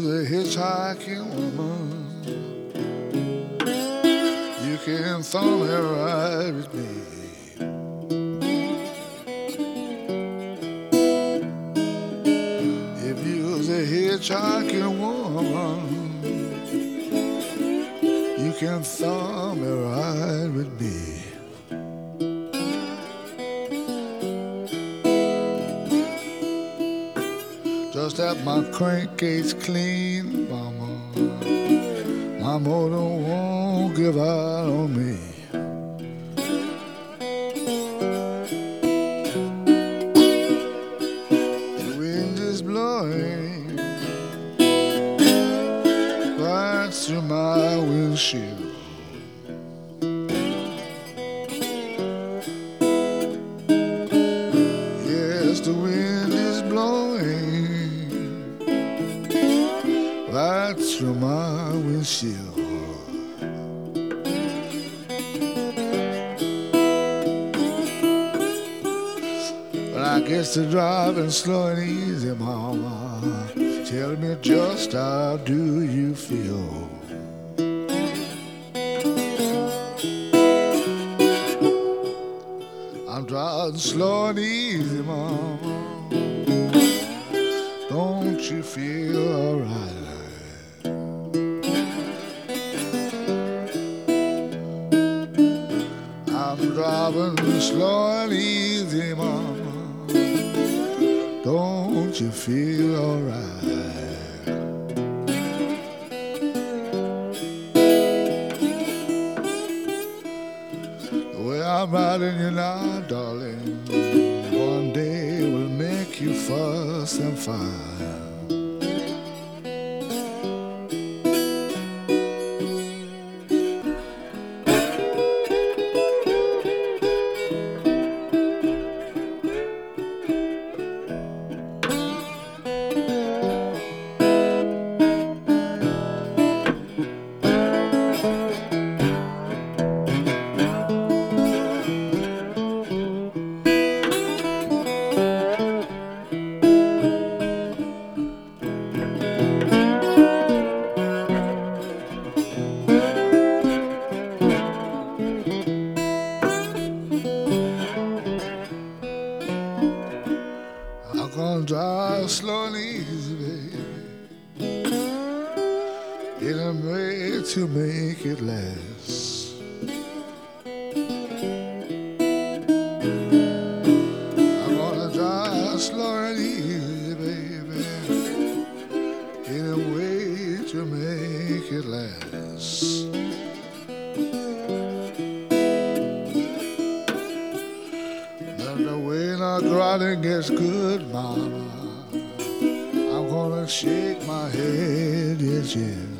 hitchhiking woman. You can throw me right with me. If you're a hitchhiking woman, you can throw me right with me. Have my crankcase clean, mama. My motor won't give out on me. The wind is blowing right through my windshield. Yes, the wind is blowing right through my windshield. But I guess the driving slow and easy, mama. Tell me just how do you feel? I'm driving slow and easy, mama. Don't you feel alright? Driving slow and easy, mama. Don't you feel alright? The way I'm riding you now, darling, one day we'll make you fuss and fight. I'm gonna drive slow and easy, baby. In a way to make it last. riding gets good, mama, I'm gonna shake my head, yes, yes.